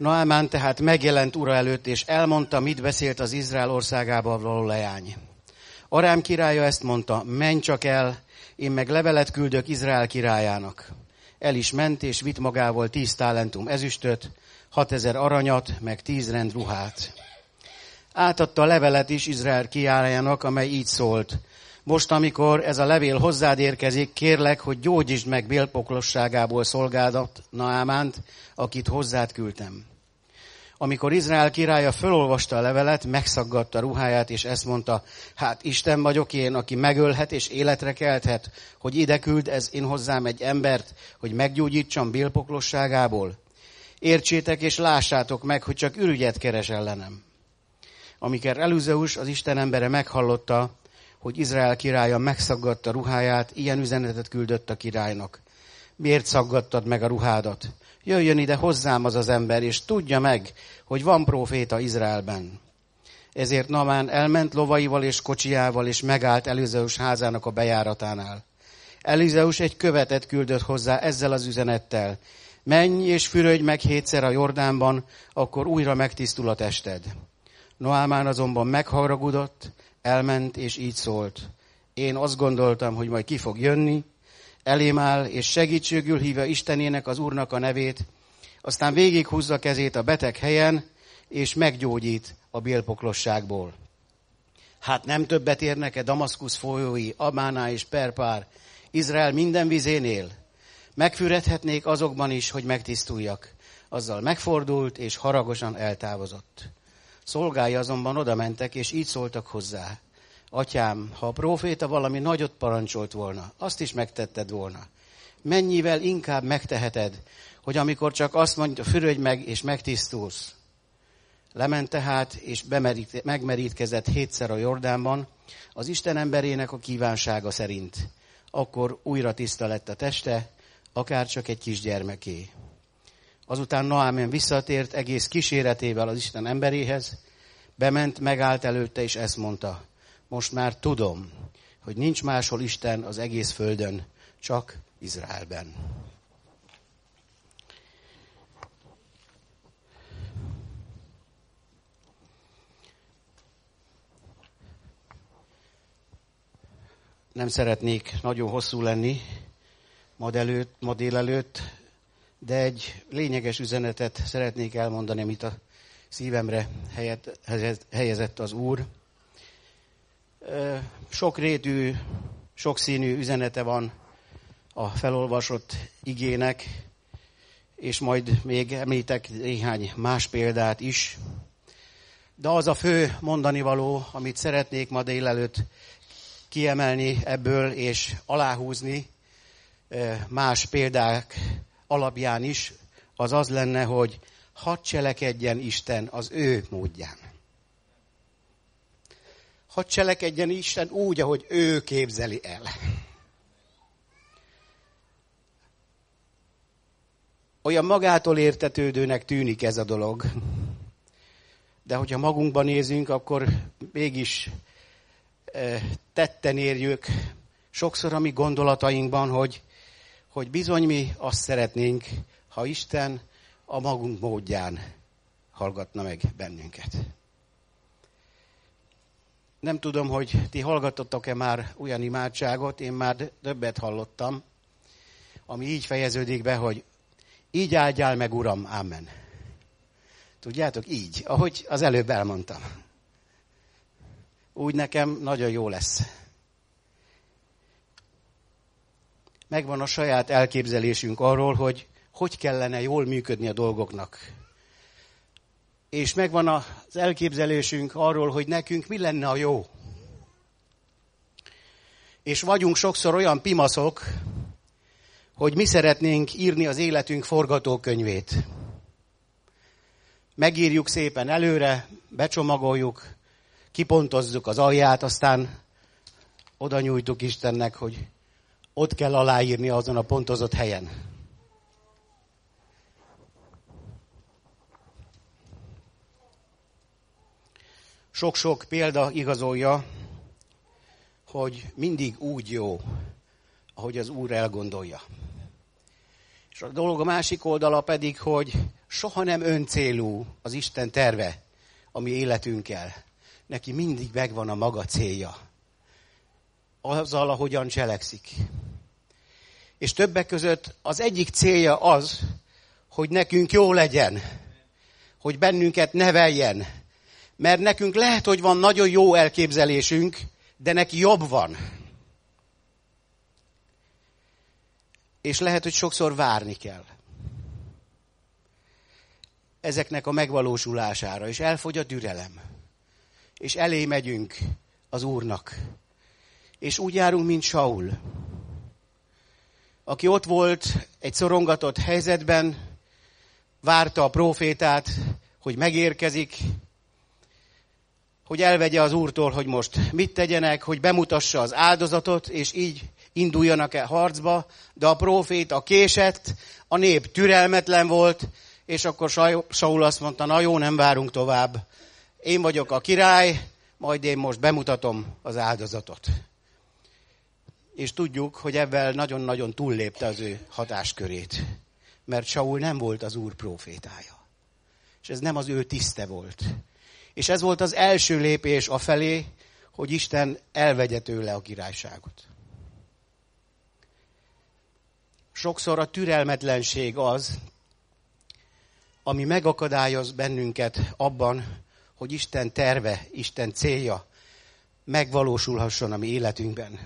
Naamán tehát megjelent ura előtt, és elmondta, mit beszélt az Izrael országába való leány. Arám királya ezt mondta, menj csak el, én meg levelet küldök Izrael királyának. El is ment, és vitt magával tíz talentum ezüstöt, hatezer aranyat, meg tíz rend ruhát. Átadta a levelet is Izrael királyának, amely így szólt. Most, amikor ez a levél hozzád érkezik, kérlek, hogy gyógyítsd meg bélpoklosságából szolgádat Naamánt, akit hozzád küldtem. Amikor Izrael királya fölolvasta a levelet, megszaggatta ruháját, és ezt mondta, hát Isten vagyok én, aki megölhet és életre kelthet, hogy ide küld ez én hozzám egy embert, hogy meggyógyítsam bélpoklosságából. Értsétek és lássátok meg, hogy csak ürügyet keres ellenem. Amikor Elüzeus, az Isten embere meghallotta, hogy Izrael királya megszaggatta ruháját, ilyen üzenetet küldött a királynak. Miért szaggattad meg a ruhádat? Jöjjön ide hozzám az az ember, és tudja meg, hogy van proféta Izraelben. Ezért Namán elment lovaival és kocsiával, és megállt Elizeus házának a bejáratánál. Elizeus egy követet küldött hozzá ezzel az üzenettel. Menj és fürödj meg hétszer a Jordánban, akkor újra megtisztul a tested. Noámán azonban megharagudott, elment és így szólt. Én azt gondoltam, hogy majd ki fog jönni, elém áll, és segítségül hívja Istenének az Úrnak a nevét, aztán végighúzza kezét a beteg helyen, és meggyógyít a bélpoklosságból. Hát nem többet érnek-e Damaszkusz folyói, Amáná és Perpár, Izrael minden vizénél? Megfüredhetnék azokban is, hogy megtisztuljak. Azzal megfordult, és haragosan eltávozott. Szolgálja azonban oda mentek, és így szóltak hozzá. Atyám, ha a próféta valami nagyot parancsolt volna, azt is megtetted volna. Mennyivel inkább megteheted, hogy amikor csak azt mondja, fürödj meg, és megtisztulsz. Lement tehát, és bemerít, megmerítkezett hétszer a Jordánban, az Isten emberének a kívánsága szerint. Akkor újra tiszta lett a teste, akár csak egy kisgyermeké. Azután Noámen visszatért egész kíséretével az Isten emberéhez, bement, megállt előtte, és ezt mondta. Most már tudom, hogy nincs máshol Isten az egész földön, csak Izraelben. Nem szeretnék nagyon hosszú lenni ma, előtt, ma délelőtt, de egy lényeges üzenetet szeretnék elmondani, amit a szívemre helyet, helyezett az Úr. Sokrétű, sokszínű üzenete van a felolvasott igének, és majd még említek néhány más példát is. De az a fő mondani való, amit szeretnék ma délelőtt kiemelni ebből és aláhúzni más példák alapján is, az az lenne, hogy hadd cselekedjen Isten az ő módján. Hadd cselekedjen Isten úgy, ahogy ő képzeli el. Olyan magától értetődőnek tűnik ez a dolog. De hogyha magunkban nézünk, akkor mégis tetten érjük sokszor a mi gondolatainkban, hogy hogy bizony mi azt szeretnénk, ha Isten a magunk módján hallgatna meg bennünket. Nem tudom, hogy ti hallgatottak-e már olyan imádságot, én már többet hallottam, ami így fejeződik be, hogy így áldjál meg, Uram, Amen. Tudjátok, így, ahogy az előbb elmondtam. Úgy nekem nagyon jó lesz. Megvan a saját elképzelésünk arról, hogy hogy kellene jól működni a dolgoknak. És megvan az elképzelésünk arról, hogy nekünk mi lenne a jó. És vagyunk sokszor olyan pimaszok, hogy mi szeretnénk írni az életünk forgatókönyvét. Megírjuk szépen előre, becsomagoljuk, kipontozzuk az alját, aztán oda nyújtuk Istennek, hogy ott kell aláírni azon a pontozott helyen. Sok-sok példa igazolja, hogy mindig úgy jó, ahogy az Úr elgondolja. És a dolog a másik oldala pedig, hogy soha nem öncélú az Isten terve, ami életünkkel. Neki mindig megvan a maga célja. Azzal, ahogyan cselekszik. És többek között az egyik célja az, hogy nekünk jó legyen. Hogy bennünket neveljen. Mert nekünk lehet, hogy van nagyon jó elképzelésünk, de neki jobb van. És lehet, hogy sokszor várni kell ezeknek a megvalósulására, és elfogy a türelem. És elé megyünk az Úrnak. És úgy járunk, mint Saul, aki ott volt egy szorongatott helyzetben, várta a profétát, hogy megérkezik, hogy elvegye az úrtól, hogy most mit tegyenek, hogy bemutassa az áldozatot, és így induljanak el harcba, de a proféta késett, a nép türelmetlen volt, és akkor Saul azt mondta, na jó, nem várunk tovább. Én vagyok a király, majd én most bemutatom az áldozatot. És tudjuk, hogy ebben nagyon-nagyon túllépte az ő hatáskörét. Mert Saul nem volt az úr profétája. És ez nem az ő tiszte volt. És ez volt az első lépés a felé, hogy Isten elvegye tőle a királyságot. Sokszor a türelmetlenség az, ami megakadályoz bennünket abban, hogy Isten terve, Isten célja megvalósulhasson a mi életünkben.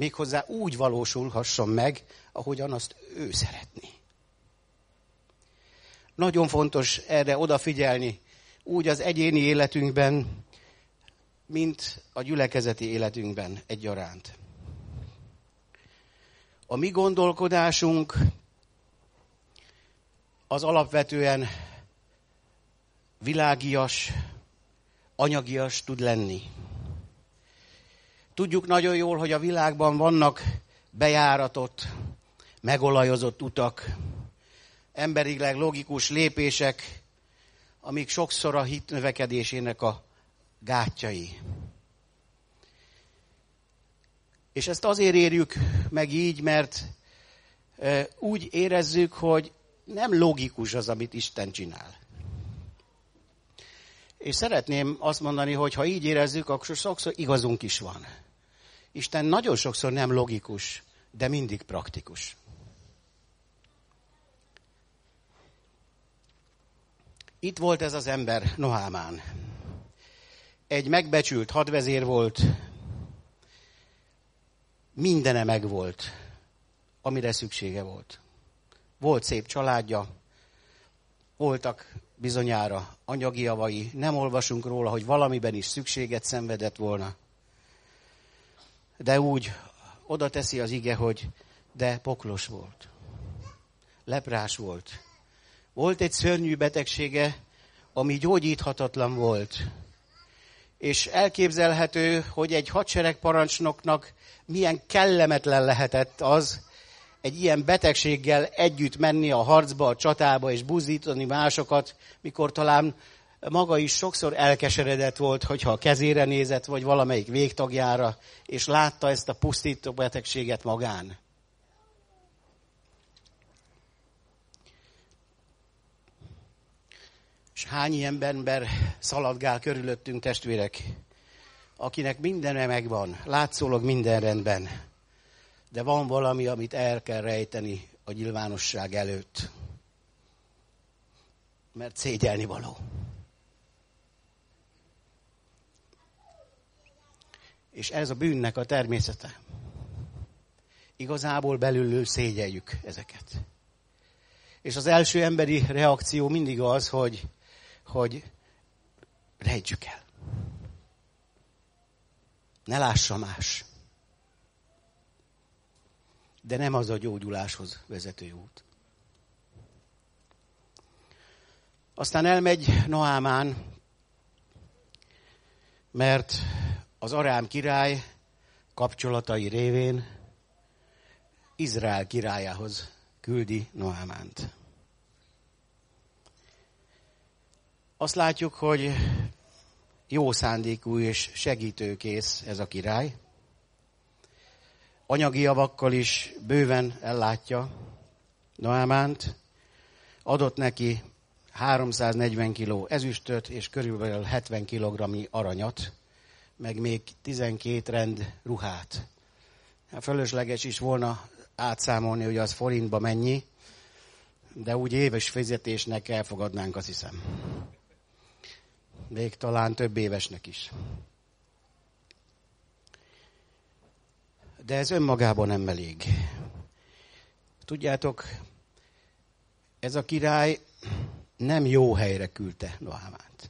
Méghozzá úgy valósulhasson meg, ahogyan azt ő szeretné. Nagyon fontos erre odafigyelni, úgy az egyéni életünkben, mint a gyülekezeti életünkben egyaránt. A mi gondolkodásunk az alapvetően világias, anyagias tud lenni. Tudjuk nagyon jól, hogy a világban vannak bejáratott, megolajozott utak, emberileg logikus lépések, amik sokszor a hit növekedésének a gátjai. És ezt azért érjük meg így, mert úgy érezzük, hogy nem logikus az, amit Isten csinál. És szeretném azt mondani, hogy ha így érezzük, akkor sokszor igazunk is van. Isten nagyon sokszor nem logikus, de mindig praktikus. Itt volt ez az ember Nohámán. Egy megbecsült hadvezér volt, mindene megvolt, amire szüksége volt. Volt szép családja, voltak bizonyára anyagi javai, nem olvasunk róla, hogy valamiben is szükséget szenvedett volna. De úgy oda teszi az ige, hogy de poklos volt. Leprás volt. Volt egy szörnyű betegsége, ami gyógyíthatatlan volt. És elképzelhető, hogy egy hadseregparancsnoknak milyen kellemetlen lehetett az, egy ilyen betegséggel együtt menni a harcba, a csatába és buzdítani másokat, mikor talán maga is sokszor elkeseredett volt, hogyha a kezére nézett, vagy valamelyik végtagjára, és látta ezt a pusztító betegséget magán. És hány ilyen ember szaladgál körülöttünk, testvérek, akinek mindene megvan, látszólag minden rendben, de van valami, amit el kell rejteni a nyilvánosság előtt. Mert szégyelni való. És ez a bűnnek a természete. Igazából belülről szégyeljük ezeket. És az első emberi reakció mindig az, hogy, hogy rejtjük el. Ne lássa más de nem az a gyógyuláshoz vezető út. Aztán elmegy Noámán, mert az Arám király kapcsolatai révén Izrael királyához küldi Noámánt. Azt látjuk, hogy jó szándékú és segítőkész ez a király. Anyagi javakkal is bőven ellátja Noámánt, adott neki 340 kg ezüstöt és körülbelül 70 kg aranyat, meg még 12 rend ruhát. Hát fölösleges is volna átszámolni, hogy az forintba mennyi, de úgy éves fizetésnek elfogadnánk, azt hiszem. Még talán több évesnek is. De ez önmagában nem elég. Tudjátok, ez a király nem jó helyre küldte Noámát.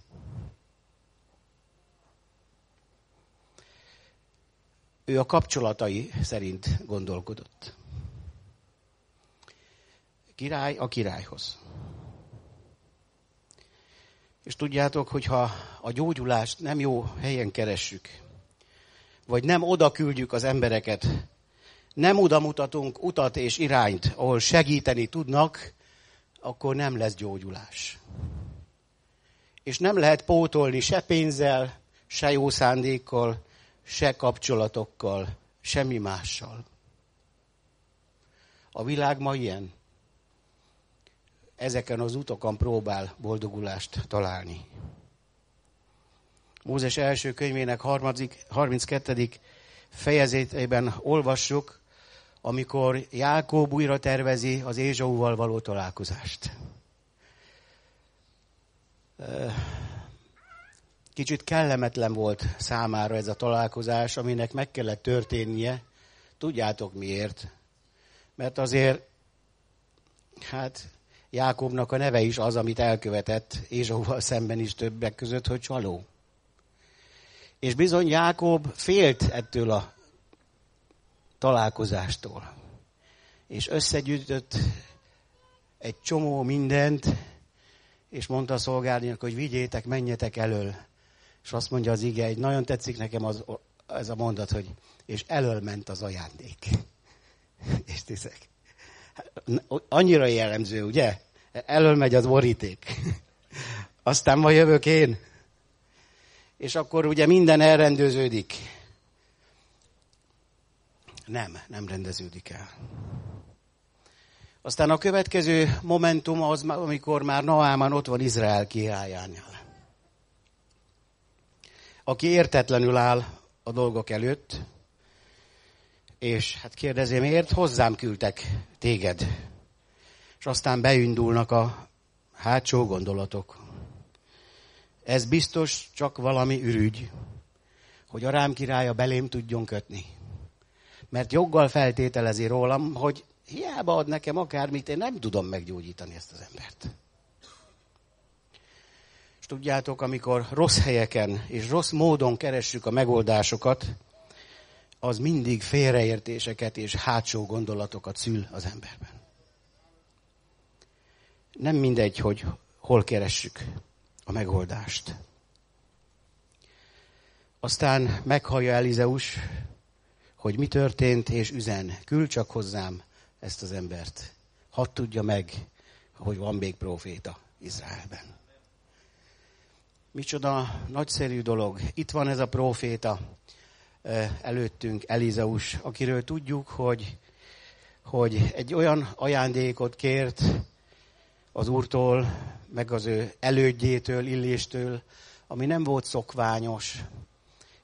Ő a kapcsolatai szerint gondolkodott. Király a királyhoz. És tudjátok, hogyha a gyógyulást nem jó helyen keressük, vagy nem oda küldjük az embereket, nem oda mutatunk utat és irányt, ahol segíteni tudnak, akkor nem lesz gyógyulás. És nem lehet pótolni se pénzzel, se jó szándékkal, se kapcsolatokkal, semmi mással. A világ ma ilyen. Ezeken az utokon próbál boldogulást találni. Mózes első könyvének 32. fejezetében olvassuk, amikor Jákob újra tervezi az Ézsauval való találkozást. Kicsit kellemetlen volt számára ez a találkozás, aminek meg kellett történnie. Tudjátok miért? Mert azért, hát Jákobnak a neve is az, amit elkövetett Ézsauval szemben is többek között, hogy csaló. És bizony Jákob félt ettől a találkozástól. És összegyűjtött egy csomó mindent, és mondta a szolgálniak, hogy vigyétek, menjetek elől. És azt mondja az ige, egy nagyon tetszik nekem az, ez a mondat, hogy és elől ment az ajándék. és tiszek. Annyira jellemző, ugye? Elől megy az boríték. Aztán ma jövök én. És akkor ugye minden elrendeződik. Nem, nem rendeződik el. Aztán a következő momentum az, amikor már Naámán ott van Izrael királyánál. Aki értetlenül áll a dolgok előtt, és hát kérdezi, miért hozzám küldtek téged? És aztán beindulnak a hátsó gondolatok. Ez biztos csak valami ürügy, hogy a rám királya belém tudjon kötni mert joggal feltételezi rólam, hogy hiába ad nekem akármit, én nem tudom meggyógyítani ezt az embert. Tudjátok, amikor rossz helyeken és rossz módon keressük a megoldásokat, az mindig félreértéseket és hátsó gondolatokat szül az emberben. Nem mindegy, hogy hol keressük a megoldást. Aztán meghallja Elizeus, hogy mi történt, és üzen, küld csak hozzám ezt az embert. Hadd tudja meg, hogy van még proféta Izraelben. Micsoda nagyszerű dolog. Itt van ez a proféta előttünk, Elizeus, akiről tudjuk, hogy, hogy egy olyan ajándékot kért az Úrtól, meg az ő elődjétől, Illéstől, ami nem volt szokványos,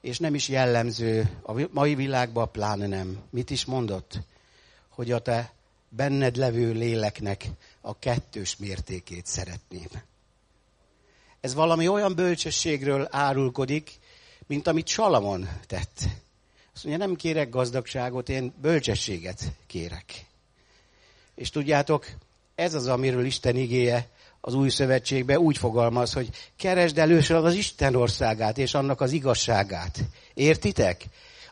és nem is jellemző, a mai világban pláne nem. Mit is mondott? Hogy a te benned levő léleknek a kettős mértékét szeretném. Ez valami olyan bölcsességről árulkodik, mint amit Salamon tett. Azt mondja, nem kérek gazdagságot, én bölcsességet kérek. És tudjátok, ez az, amiről Isten igéje az új szövetségben úgy fogalmaz, hogy keresd először az Isten országát és annak az igazságát. Értitek?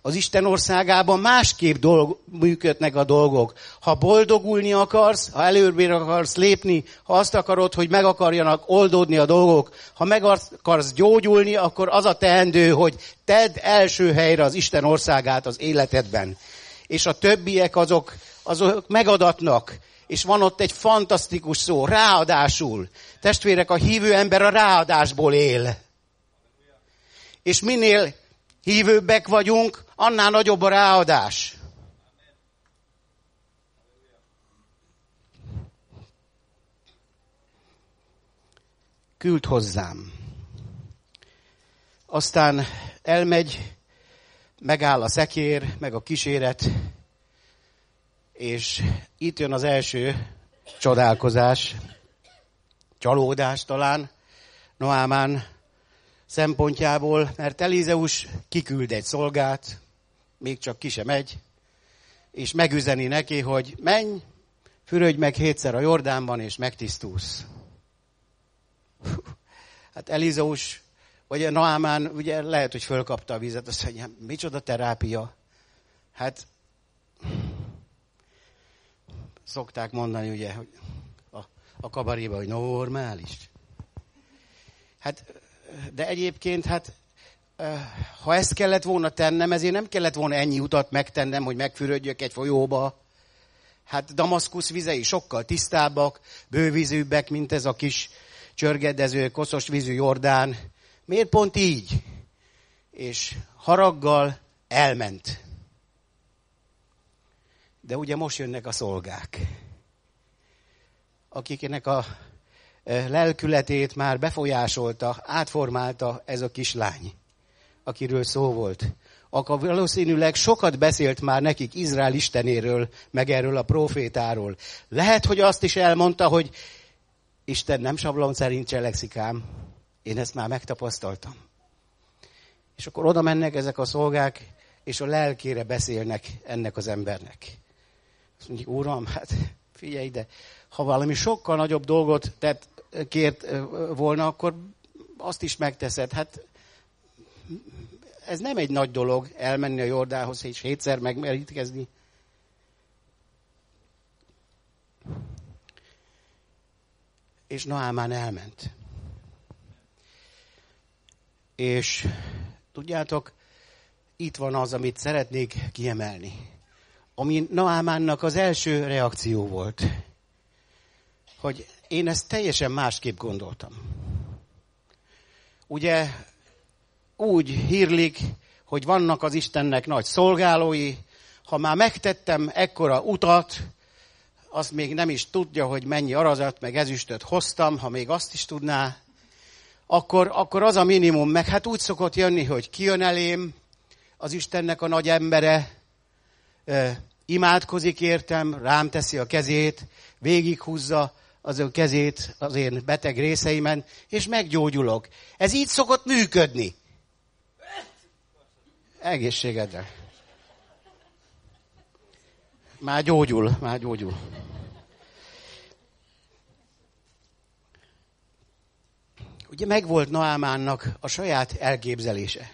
Az Isten országában másképp dolg, működnek a dolgok. Ha boldogulni akarsz, ha előbbé akarsz lépni, ha azt akarod, hogy meg akarjanak oldódni a dolgok, ha meg akarsz gyógyulni, akkor az a teendő, hogy tedd első helyre az Isten országát az életedben. És a többiek azok, azok megadatnak és van ott egy fantasztikus szó, ráadásul. Testvérek, a hívő ember a ráadásból él. És minél hívőbbek vagyunk, annál nagyobb a ráadás. küld hozzám. Aztán elmegy, megáll a szekér, meg a kíséret, és itt jön az első csodálkozás, csalódás talán Noámán szempontjából, mert Elizeus kiküld egy szolgát, még csak ki sem megy, és megüzeni neki, hogy menj, fürödj meg hétszer a Jordánban, és megtisztulsz. Hát Elizeus, vagy a Naamán, ugye lehet, hogy fölkapta a vizet, azt mondja, micsoda terápia. Hát szokták mondani, ugye, a, a kabaréba, hogy normális. Hát, de egyébként, hát, ha ezt kellett volna tennem, ezért nem kellett volna ennyi utat megtennem, hogy megfürödjök egy folyóba. Hát Damaszkusz vizei sokkal tisztábbak, bővízűbbek, mint ez a kis csörgedező, koszos vízű Jordán. Miért pont így? És haraggal elment. De ugye most jönnek a szolgák, akiknek a lelkületét már befolyásolta, átformálta ez a kislány, akiről szó volt. Akkor valószínűleg sokat beszélt már nekik Izrael istenéről, meg erről a profétáról. Lehet, hogy azt is elmondta, hogy Isten nem sablon szerint cselekszik ám. Én ezt már megtapasztaltam. És akkor oda mennek ezek a szolgák, és a lelkére beszélnek ennek az embernek. Azt mondjuk, Uram, hát figyelj ide, ha valami sokkal nagyobb dolgot tett, kért volna, akkor azt is megteszed. Hát ez nem egy nagy dolog elmenni a Jordához és hétszer megmerítkezni. És Naámán elment. És tudjátok, itt van az, amit szeretnék kiemelni ami Naámánnak az első reakció volt, hogy én ezt teljesen másképp gondoltam. Ugye úgy hírlik, hogy vannak az Istennek nagy szolgálói, ha már megtettem ekkora utat, azt még nem is tudja, hogy mennyi arazat, meg ezüstöt hoztam, ha még azt is tudná, akkor, akkor az a minimum, meg hát úgy szokott jönni, hogy kijön elém az Istennek a nagy embere, imádkozik értem, rám teszi a kezét, végighúzza az ő kezét az én beteg részeimen, és meggyógyulok. Ez így szokott működni. Egészségedre. Már gyógyul, már gyógyul. Ugye megvolt Noámánnak a saját elképzelése.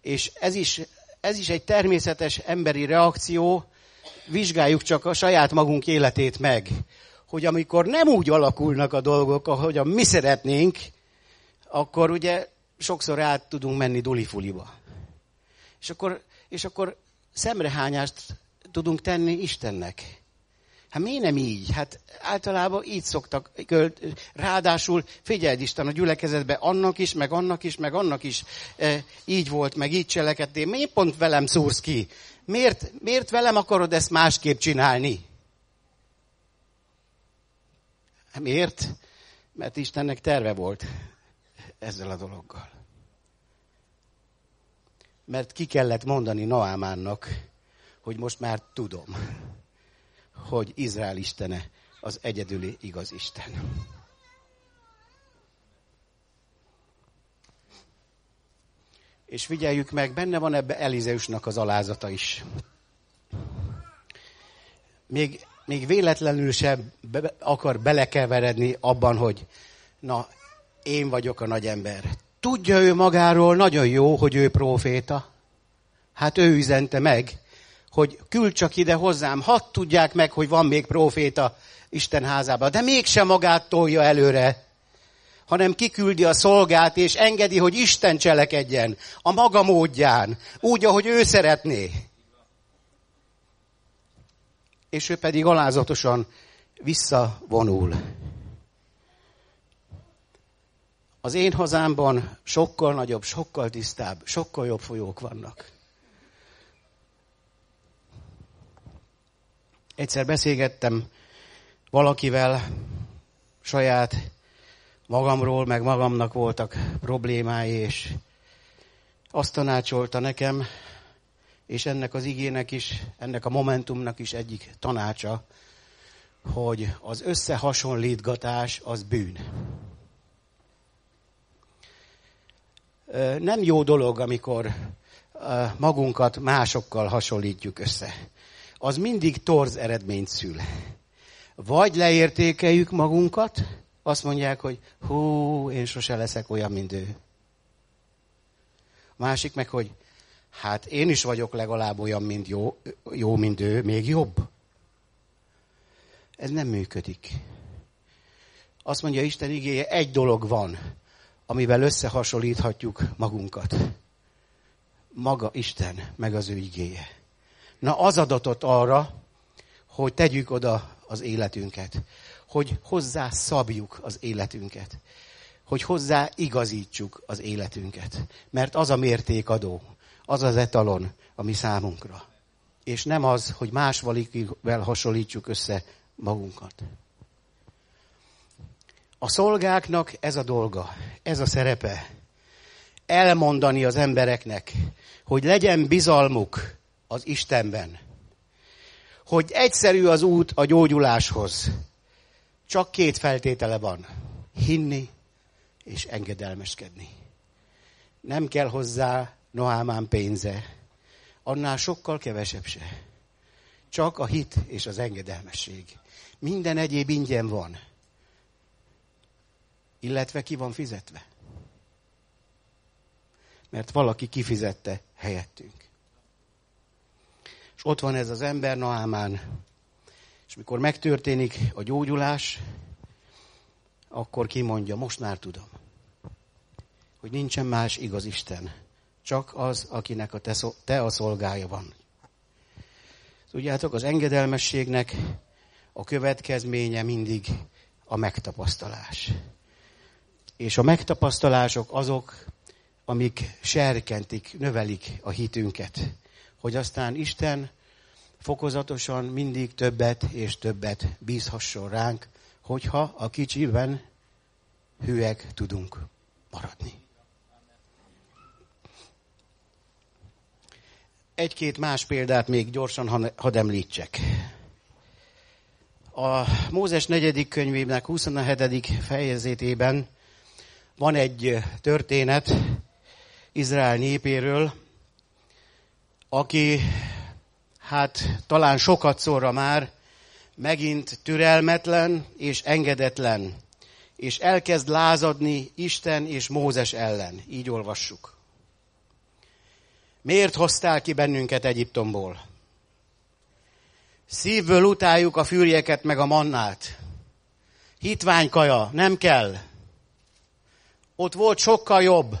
És ez is ez is egy természetes emberi reakció, vizsgáljuk csak a saját magunk életét meg, hogy amikor nem úgy alakulnak a dolgok, ahogyan mi szeretnénk, akkor ugye sokszor át tudunk menni dulifuliba. És akkor, és akkor szemrehányást tudunk tenni Istennek. Hát miért nem így? Hát általában így szoktak, ráadásul figyeld Isten a gyülekezetben, annak is, meg annak is, meg annak is e, így volt, meg így cselekedtél. Miért pont velem szúrsz ki? Miért, miért velem akarod ezt másképp csinálni? Hát miért? Mert Istennek terve volt ezzel a dologgal. Mert ki kellett mondani Noámánnak, hogy most már tudom hogy Izrael istene az egyedüli igaz Isten. És figyeljük meg, benne van ebbe Elizeusnak az alázata is. Még, még véletlenül sem be, akar belekeveredni abban, hogy na, én vagyok a nagy ember. Tudja ő magáról nagyon jó, hogy ő próféta. Hát ő üzente meg, hogy küld csak ide hozzám, hadd tudják meg, hogy van még proféta Isten házába. De mégsem magát tolja előre, hanem kiküldi a szolgát, és engedi, hogy Isten cselekedjen a maga módján, úgy, ahogy ő szeretné. És ő pedig alázatosan visszavonul. Az én hazámban sokkal nagyobb, sokkal tisztább, sokkal jobb folyók vannak. Egyszer beszélgettem valakivel saját magamról, meg magamnak voltak problémái, és azt tanácsolta nekem, és ennek az igének is, ennek a momentumnak is egyik tanácsa, hogy az összehasonlítgatás az bűn. Nem jó dolog, amikor magunkat másokkal hasonlítjuk össze. Az mindig torz eredményt szül. Vagy leértékeljük magunkat, azt mondják, hogy hú, én sose leszek olyan, mint ő. Másik meg, hogy hát én is vagyok legalább olyan, mint jó, jó mint ő, még jobb. Ez nem működik. Azt mondja Isten igéje, egy dolog van, amivel összehasonlíthatjuk magunkat. Maga Isten, meg az ő igéje. Na az adatot arra, hogy tegyük oda az életünket, hogy hozzá szabjuk az életünket, hogy hozzá igazítsuk az életünket. Mert az a mértékadó, az az etalon, ami számunkra. És nem az, hogy más valikivel hasonlítsuk össze magunkat. A szolgáknak ez a dolga, ez a szerepe. Elmondani az embereknek, hogy legyen bizalmuk az Istenben. Hogy egyszerű az út a gyógyuláshoz. Csak két feltétele van. Hinni és engedelmeskedni. Nem kell hozzá Noámán pénze. Annál sokkal kevesebb se. Csak a hit és az engedelmesség. Minden egyéb ingyen van. Illetve ki van fizetve. Mert valaki kifizette helyettünk. És ott van ez az ember Naámán. És mikor megtörténik a gyógyulás, akkor kimondja, most már tudom, hogy nincsen más igaz Isten, csak az, akinek a te, te a szolgája van. Tudjátok, az engedelmességnek a következménye mindig a megtapasztalás. És a megtapasztalások azok, amik serkentik, növelik a hitünket. Hogy aztán Isten fokozatosan mindig többet és többet bízhasson ránk, hogyha a kicsiben hűek tudunk maradni. Egy-két más példát még gyorsan hadd említsek. A Mózes negyedik könyvének 27. fejezetében van egy történet Izrael népéről, aki hát talán sokat szorra már megint türelmetlen és engedetlen, és elkezd lázadni Isten és Mózes ellen. Így olvassuk. Miért hoztál ki bennünket Egyiptomból? Szívből utáljuk a fűrjeket meg a mannát. Hitványkaja, nem kell. Ott volt sokkal jobb.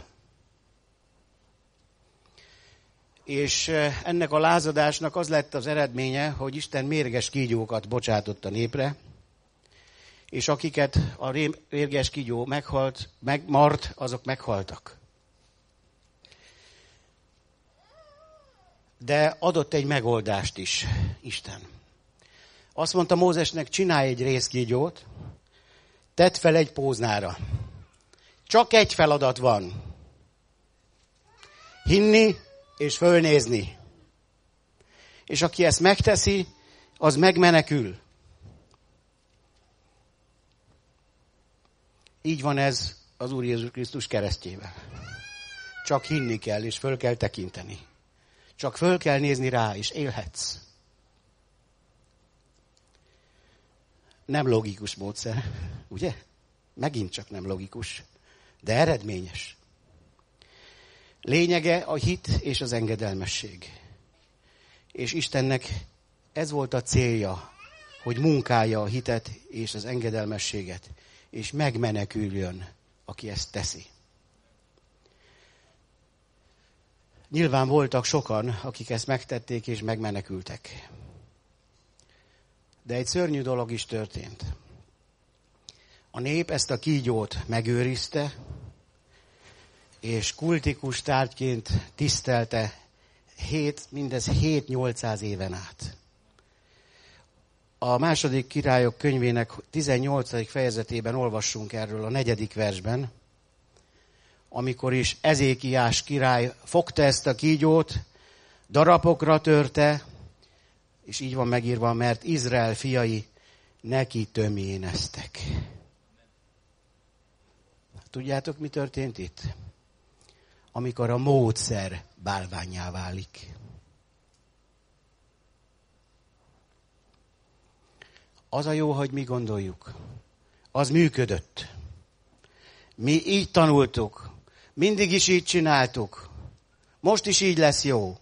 És eh, ennek a lázadásnak az lett az eredménye, hogy Isten mérges kígyókat bocsátott a népre, és akiket a mérges kígyó meghalt, megmart, azok meghaltak. De adott egy megoldást is Isten. Azt mondta Mózesnek, csinálj egy részkígyót, tedd fel egy póznára. Csak egy feladat van. Hinni és fölnézni. És aki ezt megteszi, az megmenekül. Így van ez az Úr Jézus Krisztus keresztjével. Csak hinni kell, és föl kell tekinteni. Csak föl kell nézni rá, és élhetsz. Nem logikus módszer, ugye? Megint csak nem logikus, de eredményes. Lényege a hit és az engedelmesség. És Istennek ez volt a célja, hogy munkálja a hitet és az engedelmességet, és megmeneküljön, aki ezt teszi. Nyilván voltak sokan, akik ezt megtették és megmenekültek. De egy szörnyű dolog is történt. A nép ezt a kígyót megőrizte, és kultikus tárgyként tisztelte hét, mindez 7-800 éven át. A második királyok könyvének 18. fejezetében olvassunk erről a negyedik versben, amikor is Ezékiás király fogta ezt a kígyót, darabokra törte, és így van megírva, mert Izrael fiai neki tömjéneztek. Tudjátok, mi történt itt? Amikor a módszer bálványá válik. Az a jó, hogy mi gondoljuk. Az működött. Mi így tanultuk. Mindig is így csináltuk. Most is így lesz jó.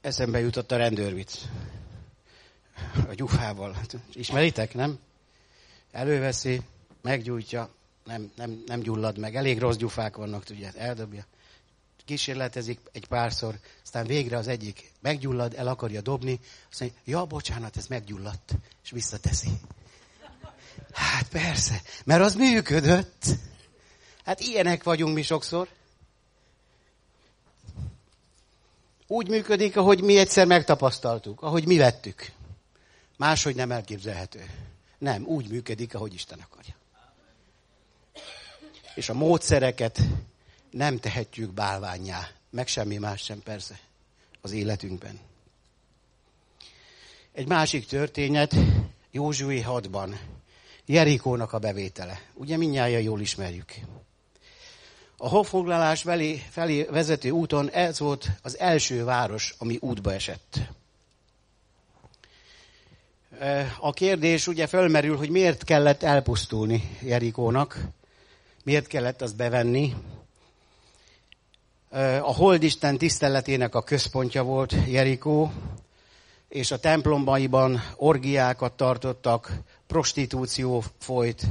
Eszembe jutott a rendőrvic. A gyufával. Ismeritek, nem? Előveszi, meggyújtja, nem, nem, nem gyullad meg. Elég rossz gyufák vannak, tudja, eldobja. Kísérletezik egy párszor, aztán végre az egyik meggyullad, el akarja dobni, azt mondja, ja, bocsánat, ez meggyulladt, és visszateszi. Hát persze, mert az működött. Hát ilyenek vagyunk mi sokszor. Úgy működik, ahogy mi egyszer megtapasztaltuk, ahogy mi vettük. Máshogy nem elképzelhető. Nem, úgy működik, ahogy Isten akarja. És a módszereket nem tehetjük bálványá, meg semmi más sem persze az életünkben. Egy másik történet Józsué 6-ban, Jerikónak a bevétele. Ugye mindnyáján jól ismerjük. A honfoglalás felé, felé vezető úton ez volt az első város, ami útba esett. A kérdés ugye fölmerül, hogy miért kellett elpusztulni Jerikónak, miért kellett azt bevenni. A holdisten tiszteletének a központja volt Jerikó, és a templombaiban orgiákat tartottak, prostitúció folyt,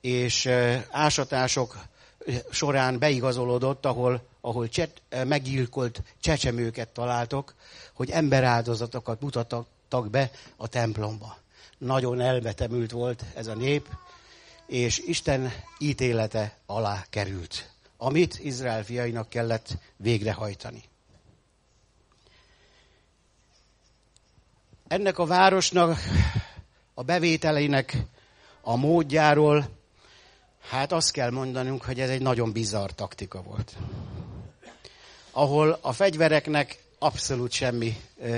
és ásatások során beigazolódott, ahol, ahol cset, meggyilkolt csecsemőket találtok, hogy emberáldozatokat mutattak be a templomba. Nagyon elvetemült volt ez a nép, és Isten ítélete alá került, amit Izrael fiainak kellett végrehajtani. Ennek a városnak a bevételeinek a módjáról Hát azt kell mondanunk, hogy ez egy nagyon bizarr taktika volt. Ahol a fegyvereknek abszolút semmi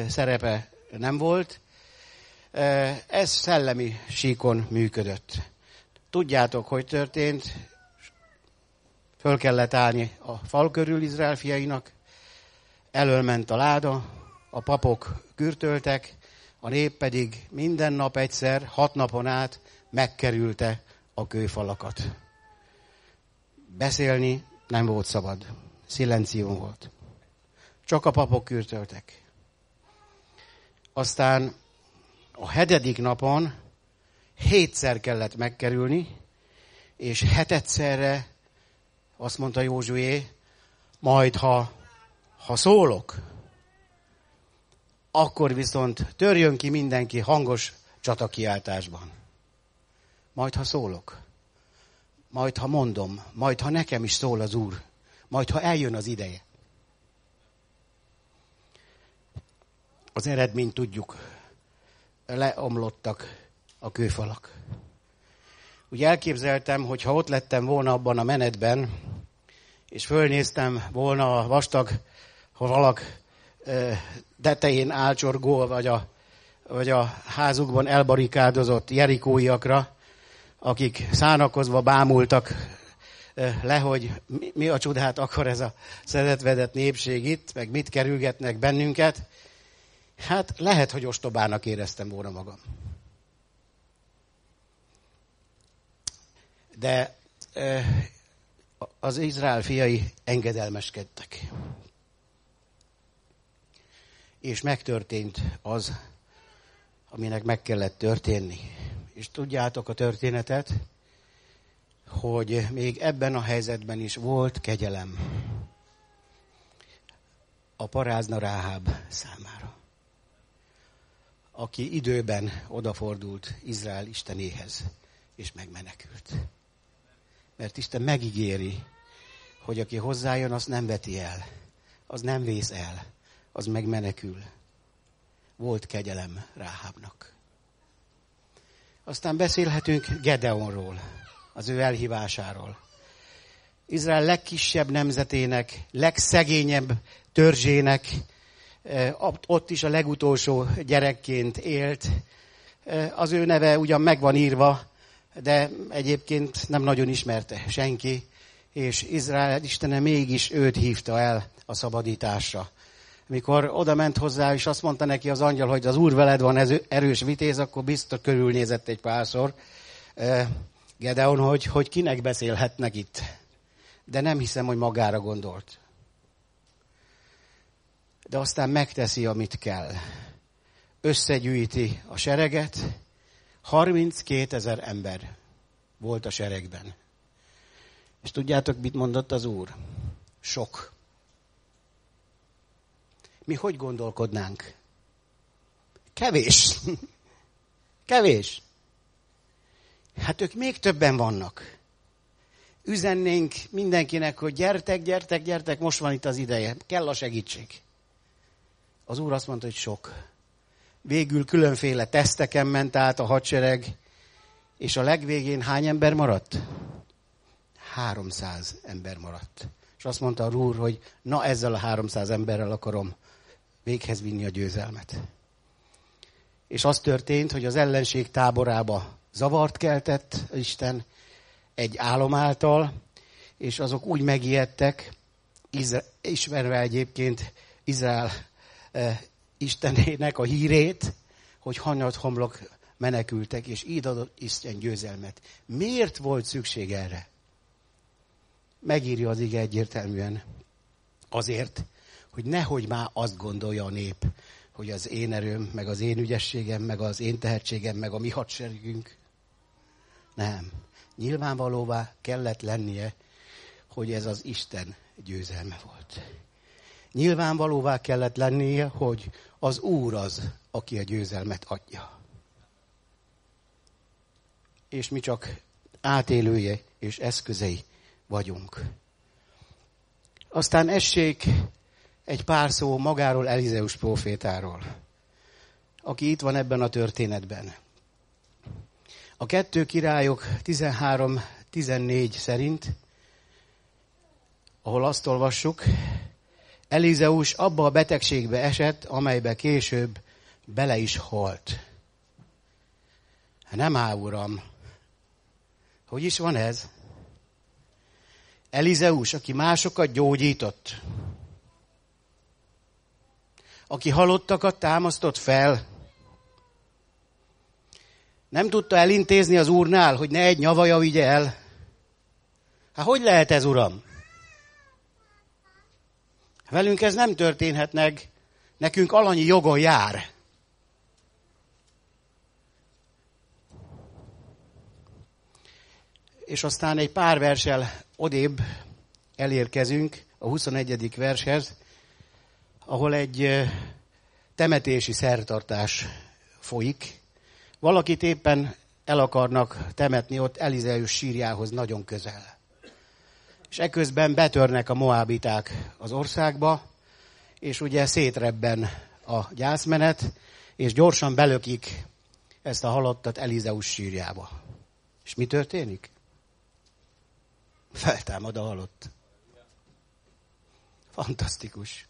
szerepe nem volt, ez szellemi síkon működött. Tudjátok, hogy történt, föl kellett állni a fal körül Izrael fiainak, elölment a láda, a papok kürtöltek, a nép pedig minden nap egyszer, hat napon át megkerülte a kőfalakat. Beszélni nem volt szabad. Szilenció volt. Csak a papok kürtöltek. Aztán a hetedik napon hétszer kellett megkerülni, és hetedszerre azt mondta Józsué, majd ha, ha szólok, akkor viszont törjön ki mindenki hangos csatakiáltásban. Majd ha szólok, majd ha mondom, majd ha nekem is szól az Úr, majd ha eljön az ideje. Az eredményt tudjuk, leomlottak a kőfalak. Úgy elképzeltem, hogy ha ott lettem volna abban a menetben, és fölnéztem volna a vastag valak tetején álcsorgó, vagy a, vagy a házukban elbarikádozott jerikóiakra, akik szánakozva bámultak le, hogy mi a csodát akar ez a szedetvedett népség itt, meg mit kerülgetnek bennünket. Hát lehet, hogy ostobának éreztem volna magam. De az Izrael fiai engedelmeskedtek. És megtörtént az, aminek meg kellett történni és tudjátok a történetet, hogy még ebben a helyzetben is volt kegyelem a parázna Ráháb számára, aki időben odafordult Izrael Istenéhez, és megmenekült. Mert Isten megígéri, hogy aki hozzájön, az nem veti el, az nem vész el, az meg menekül. Volt kegyelem Ráhábnak. Aztán beszélhetünk Gedeonról, az ő elhívásáról. Izrael legkisebb nemzetének, legszegényebb törzsének, eh, ott is a legutolsó gyerekként élt. Eh, az ő neve ugyan meg van írva, de egyébként nem nagyon ismerte senki, és Izrael Istene mégis őt hívta el a szabadításra. Mikor oda ment hozzá, és azt mondta neki az angyal, hogy az úr veled van erős vitéz, akkor biztos körülnézett egy párszor. Gedeon, hogy, hogy kinek beszélhetnek itt. De nem hiszem, hogy magára gondolt. De aztán megteszi, amit kell. Összegyűjti a sereget, 32 ezer ember volt a seregben. És tudjátok, mit mondott az Úr? Sok. Mi hogy gondolkodnánk? Kevés. Kevés. Hát ők még többen vannak. Üzennénk mindenkinek, hogy gyertek, gyertek, gyertek, most van itt az ideje, kell a segítség. Az úr azt mondta, hogy sok. Végül különféle teszteken ment át a hadsereg, és a legvégén hány ember maradt? 300 ember maradt. És azt mondta a úr, hogy na ezzel a 300 emberrel akarom véghez vinni a győzelmet. És az történt, hogy az ellenség táborába zavart keltett Isten egy álom által, és azok úgy megijedtek, ismerve egyébként Izrael eh, Istenének a hírét, hogy hanyat homlok menekültek, és így adott Isten győzelmet. Miért volt szükség erre? Megírja az ige egyértelműen. Azért, hogy nehogy már azt gondolja a nép, hogy az én erőm, meg az én ügyességem, meg az én tehetségem, meg a mi hadseregünk. Nem. Nyilvánvalóvá kellett lennie, hogy ez az Isten győzelme volt. Nyilvánvalóvá kellett lennie, hogy az Úr az, aki a győzelmet adja. És mi csak átélője és eszközei vagyunk. Aztán essék egy pár szó magáról Elizeus profétáról, aki itt van ebben a történetben. A kettő királyok 13-14 szerint, ahol azt olvassuk, Elizeus abba a betegségbe esett, amelybe később bele is halt. Nem uram. Hogy is van ez? Elizeus, aki másokat gyógyított, aki halottakat támasztott fel, nem tudta elintézni az úrnál, hogy ne egy nyavaja vigye el. Hát hogy lehet ez, uram? Velünk ez nem történhet meg, nekünk alanyi jogon jár. És aztán egy pár versel odébb elérkezünk a 21. vershez, ahol egy temetési szertartás folyik. Valakit éppen el akarnak temetni ott Elizeus sírjához nagyon közel. És eközben betörnek a moábiták az országba, és ugye szétrebben a gyászmenet, és gyorsan belökik ezt a halottat Elizeus sírjába. És mi történik? Feltámad a halott. Fantasztikus.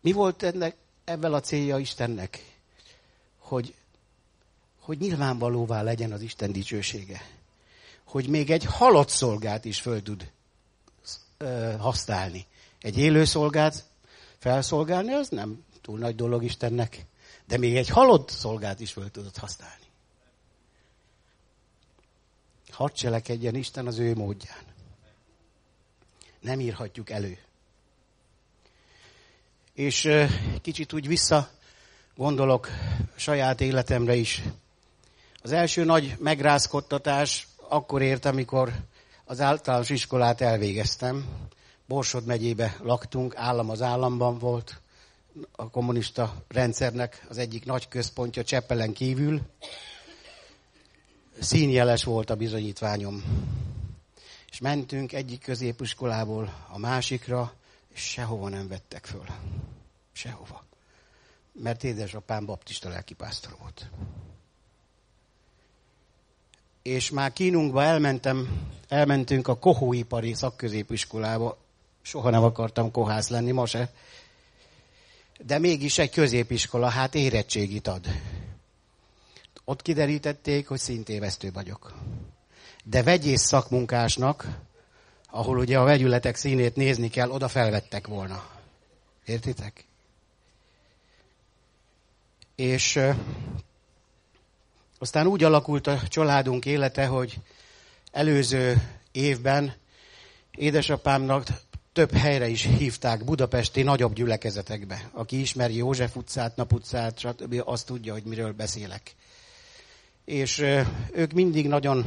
Mi volt ennek, ebben a célja Istennek? Hogy, hogy nyilvánvalóvá legyen az Isten dicsősége. Hogy még egy halott szolgát is föl tud ö, használni. Egy élő szolgát felszolgálni, az nem túl nagy dolog Istennek. De még egy halott szolgát is föl tudott használni. Hadd cselekedjen Isten az ő módján. Nem írhatjuk elő. És kicsit úgy vissza gondolok saját életemre is. Az első nagy megrázkodtatás akkor ért, amikor az általános iskolát elvégeztem. Borsod megyébe laktunk, állam az államban volt, a kommunista rendszernek az egyik nagy központja Cseppelen kívül. Színjeles volt a bizonyítványom. És mentünk egyik középiskolából a másikra, és sehova nem vettek föl. Sehova. Mert édesapám baptista lelkipásztor volt. És már kínunkba elmentem, elmentünk a kohóipari szakközépiskolába. Soha nem akartam kohász lenni, ma se. De mégis egy középiskola, hát érettségit ad. Ott kiderítették, hogy szintévesztő vagyok. De vegyész szakmunkásnak, ahol ugye a vegyületek színét nézni kell, oda felvettek volna. Értitek? És ö, aztán úgy alakult a családunk élete, hogy előző évben édesapámnak több helyre is hívták budapesti nagyobb gyülekezetekbe. Aki ismeri József utcát, Nap utcát, stb. azt tudja, hogy miről beszélek. És ők mindig nagyon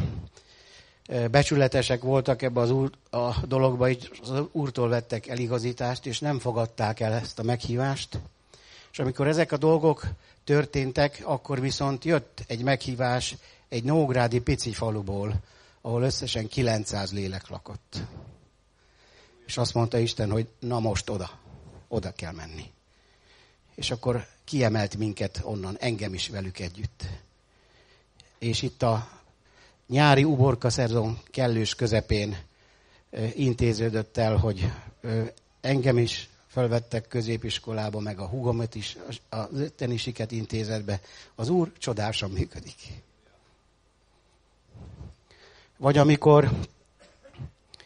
becsületesek voltak ebbe az úr, a dologba, így az úrtól vettek eligazítást, és nem fogadták el ezt a meghívást. És amikor ezek a dolgok történtek, akkor viszont jött egy meghívás egy nógrádi pici faluból, ahol összesen 900 lélek lakott. És azt mondta Isten, hogy na most oda, oda kell menni. És akkor kiemelt minket onnan, engem is velük együtt. És itt a nyári uborka szezon kellős közepén intéződött el, hogy engem is felvettek középiskolába, meg a hugomet is, a tenisiket intézetbe. Az Úr csodásan működik. Vagy amikor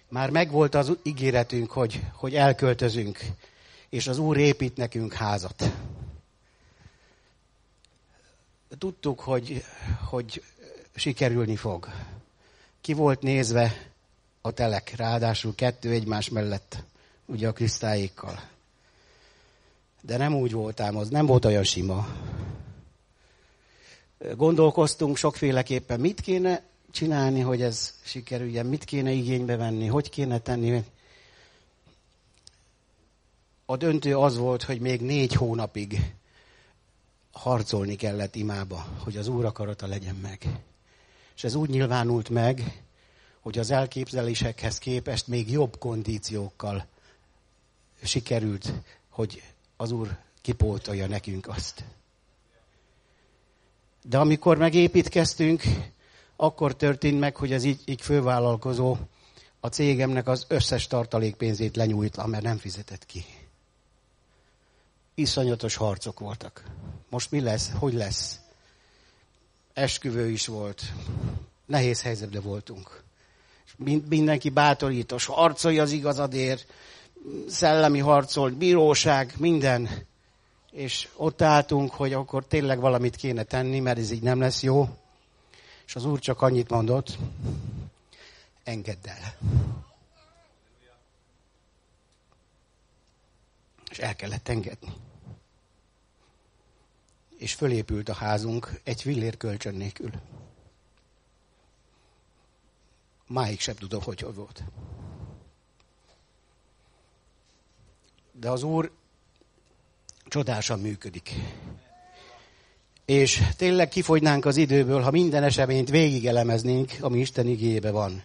már megvolt az ígéretünk, hogy, hogy elköltözünk, és az Úr épít nekünk házat. Tudtuk, hogy, hogy sikerülni fog. Ki volt nézve a telek, ráadásul kettő egymás mellett, ugye a kristályékkal. De nem úgy voltám, az nem volt olyan sima. Gondolkoztunk sokféleképpen, mit kéne csinálni, hogy ez sikerüljen, mit kéne igénybe venni, hogy kéne tenni. A döntő az volt, hogy még négy hónapig harcolni kellett imába, hogy az Úr akarata legyen meg. És ez úgy nyilvánult meg, hogy az elképzelésekhez képest még jobb kondíciókkal sikerült, hogy az Úr kipótolja nekünk azt. De amikor megépítkeztünk, akkor történt meg, hogy az így, így fővállalkozó a cégemnek az összes tartalékpénzét lenyújtla, mert nem fizetett ki. Iszonyatos harcok voltak. Most mi lesz? Hogy lesz? esküvő is volt. Nehéz helyzetben voltunk. Mindenki bátorítós, harcolj az igazadért, szellemi harcolt, bíróság, minden. És ott álltunk, hogy akkor tényleg valamit kéne tenni, mert ez így nem lesz jó. És az úr csak annyit mondott, engedd el. És el kellett engedni és fölépült a házunk egy villér kölcsön nélkül. Máig sem tudom, hogy hogy volt. De az Úr csodásan működik. És tényleg kifogynánk az időből, ha minden eseményt végigelemeznénk, ami Isten igébe van.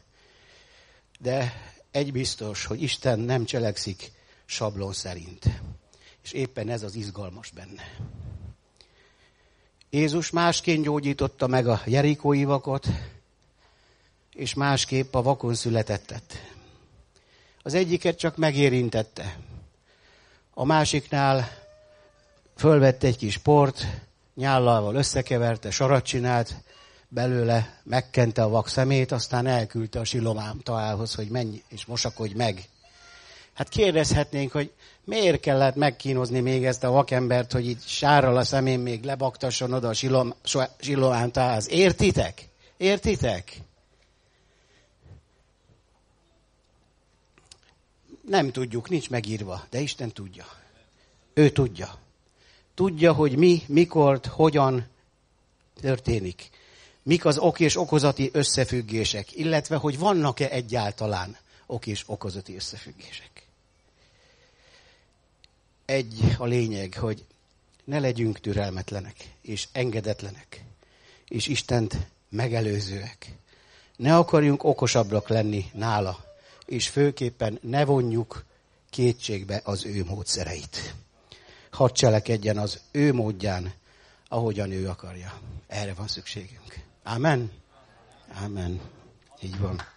De egy biztos, hogy Isten nem cselekszik sablon szerint. És éppen ez az izgalmas benne. Jézus másként gyógyította meg a jerikói vakot, és másképp a vakon születettet. Az egyiket csak megérintette. A másiknál fölvette egy kis port, nyállal összekeverte, sarat csinált, belőle megkente a vak szemét, aztán elküldte a silomám találhoz, hogy menj és mosakodj meg. Hát kérdezhetnénk, hogy miért kellett megkínozni még ezt a vakembert, hogy itt sárral a szemén még lebaktasson oda a silom. Értitek? Értitek? Nem tudjuk, nincs megírva, de Isten tudja. Ő tudja. Tudja, hogy mi, mikor, hogyan történik. Mik az ok és okozati összefüggések, illetve hogy vannak-e egyáltalán ok és okozati összefüggések egy a lényeg, hogy ne legyünk türelmetlenek, és engedetlenek, és Istent megelőzőek. Ne akarjunk okosabbak lenni nála, és főképpen ne vonjuk kétségbe az ő módszereit. Hadd cselekedjen az ő módján, ahogyan ő akarja. Erre van szükségünk. Amen. Amen. Így van.